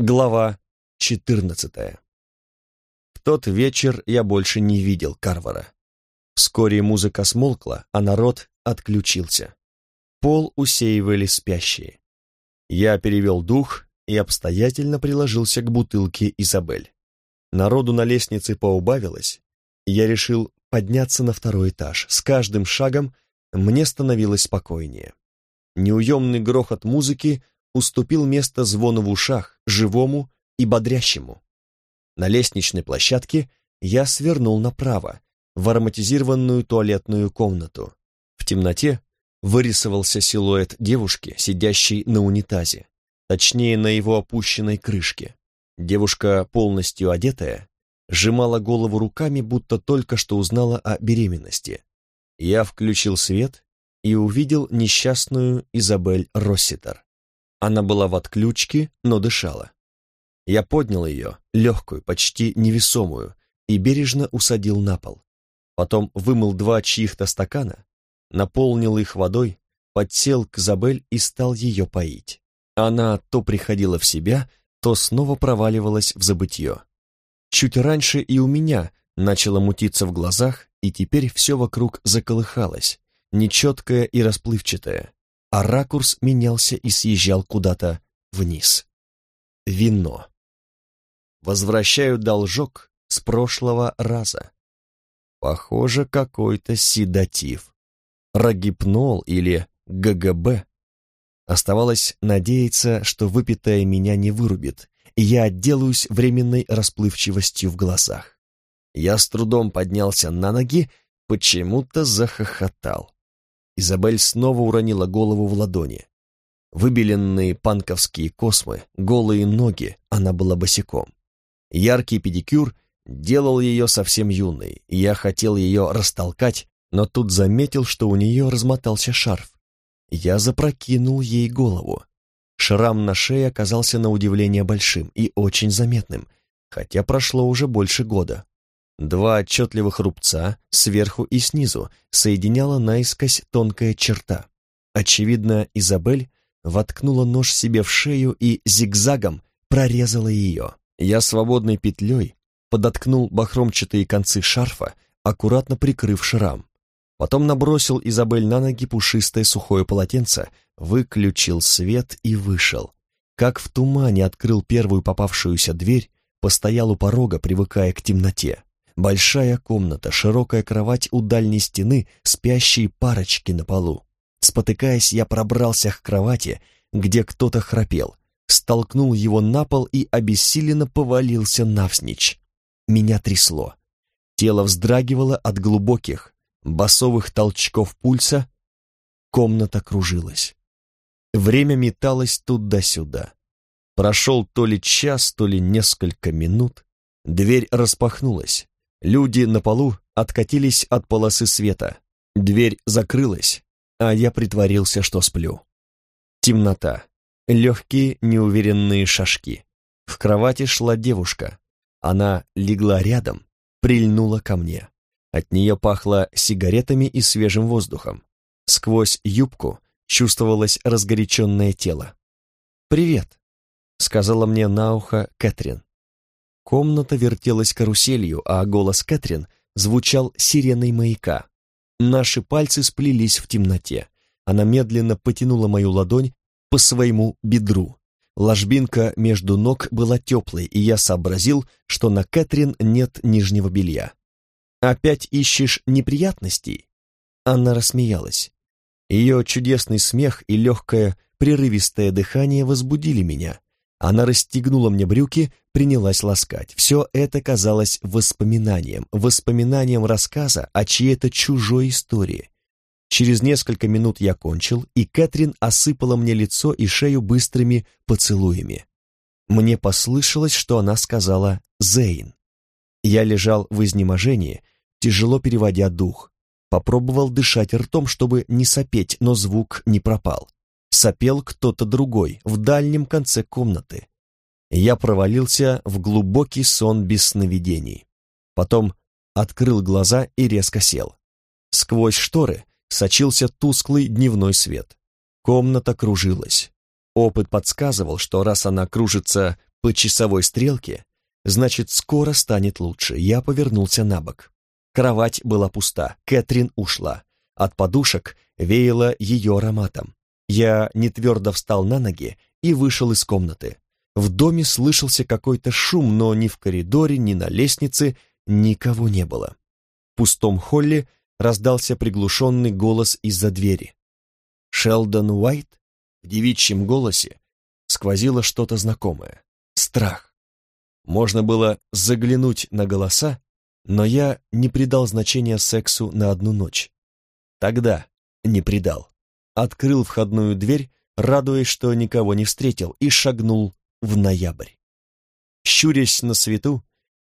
Глава 14 В тот вечер я больше не видел Карвара. Вскоре музыка смолкла, а народ отключился. Пол усеивали спящие. Я перевел дух и обстоятельно приложился к бутылке Изабель. Народу на лестнице поубавилось, я решил подняться на второй этаж. С каждым шагом мне становилось спокойнее. Неуемный грохот музыки уступил место звону в ушах, живому и бодрящему. На лестничной площадке я свернул направо, в ароматизированную туалетную комнату. В темноте вырисовался силуэт девушки, сидящей на унитазе, точнее, на его опущенной крышке. Девушка, полностью одетая, сжимала голову руками, будто только что узнала о беременности. Я включил свет и увидел несчастную Изабель Росситер. Она была в отключке, но дышала. Я поднял ее, легкую, почти невесомую, и бережно усадил на пол. Потом вымыл два чьих-то стакана, наполнил их водой, подсел к Изабель и стал ее поить. Она то приходила в себя, то снова проваливалась в забытье. Чуть раньше и у меня начало мутиться в глазах, и теперь все вокруг заколыхалось, нечеткое и расплывчатое, а ракурс менялся и съезжал куда-то вниз. Вино. Возвращаю должок с прошлого раза. Похоже, какой-то седатив. Рогипнол или ГГБ. Оставалось надеяться, что выпитое меня не вырубит, и я отделаюсь временной расплывчивостью в глазах. Я с трудом поднялся на ноги, почему-то захохотал. Изабель снова уронила голову в ладони. Выбеленные панковские космы, голые ноги, она была босиком. Яркий педикюр делал ее совсем юной, и я хотел ее растолкать, но тут заметил, что у нее размотался шарф. Я запрокинул ей голову. Шрам на шее оказался на удивление большим и очень заметным, хотя прошло уже больше года. Два отчетливых рубца сверху и снизу соединяла наискось тонкая черта. Очевидно, Изабель воткнула нож себе в шею и зигзагом прорезала ее. Я свободной петлей подоткнул бахромчатые концы шарфа, аккуратно прикрыв шрам. Потом набросил Изабель на ноги пушистое сухое полотенце, выключил свет и вышел. Как в тумане открыл первую попавшуюся дверь, постоял у порога, привыкая к темноте. Большая комната, широкая кровать у дальней стены, спящие парочки на полу. Спотыкаясь, я пробрался к кровати, где кто-то храпел, столкнул его на пол и обессиленно повалился навсничь. Меня трясло. Тело вздрагивало от глубоких, басовых толчков пульса, комната кружилась. Время металось туда-сюда. Прошел то ли час, то ли несколько минут. Дверь распахнулась. Люди на полу откатились от полосы света. Дверь закрылась, а я притворился, что сплю. Темнота. Легкие, неуверенные шажки. В кровати шла девушка. Она легла рядом, прильнула ко мне. От нее пахло сигаретами и свежим воздухом. Сквозь юбку чувствовалось разгоряченное тело. «Привет», — сказала мне на ухо Кэтрин. Комната вертелась каруселью, а голос Кэтрин звучал сиреной маяка. Наши пальцы сплелись в темноте. Она медленно потянула мою ладонь по своему бедру. Ложбинка между ног была теплой, и я сообразил, что на Кэтрин нет нижнего белья. «Опять ищешь неприятностей?» Анна рассмеялась. Ее чудесный смех и легкое прерывистое дыхание возбудили меня. Она расстегнула мне брюки, принялась ласкать. Все это казалось воспоминанием, воспоминанием рассказа о чьей-то чужой истории. Через несколько минут я кончил, и Кэтрин осыпала мне лицо и шею быстрыми поцелуями. Мне послышалось, что она сказала «Зейн». Я лежал в изнеможении, тяжело переводя дух. Попробовал дышать ртом, чтобы не сопеть, но звук не пропал. Сопел кто-то другой, в дальнем конце комнаты. Я провалился в глубокий сон без сновидений. Потом открыл глаза и резко сел. Сквозь шторы сочился тусклый дневной свет. Комната кружилась. Опыт подсказывал, что раз она кружится по часовой стрелке, значит, скоро станет лучше. Я повернулся на бок. Кровать была пуста, Кэтрин ушла. От подушек веяло ее ароматом. Я нетвердо встал на ноги и вышел из комнаты. В доме слышался какой-то шум, но ни в коридоре, ни на лестнице никого не было. В пустом холле раздался приглушенный голос из-за двери. Шелдон Уайт в девичьем голосе сквозило что-то знакомое. Страх. Можно было заглянуть на голоса, но я не придал значения сексу на одну ночь. Тогда не придал. Открыл входную дверь, радуясь, что никого не встретил, и шагнул в ноябрь. Щурясь на свету,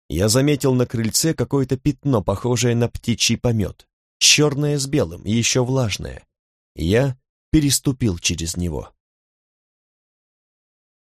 я заметил на крыльце какое-то пятно, похожее на птичий помет, черное с белым, еще влажное. Я переступил через него.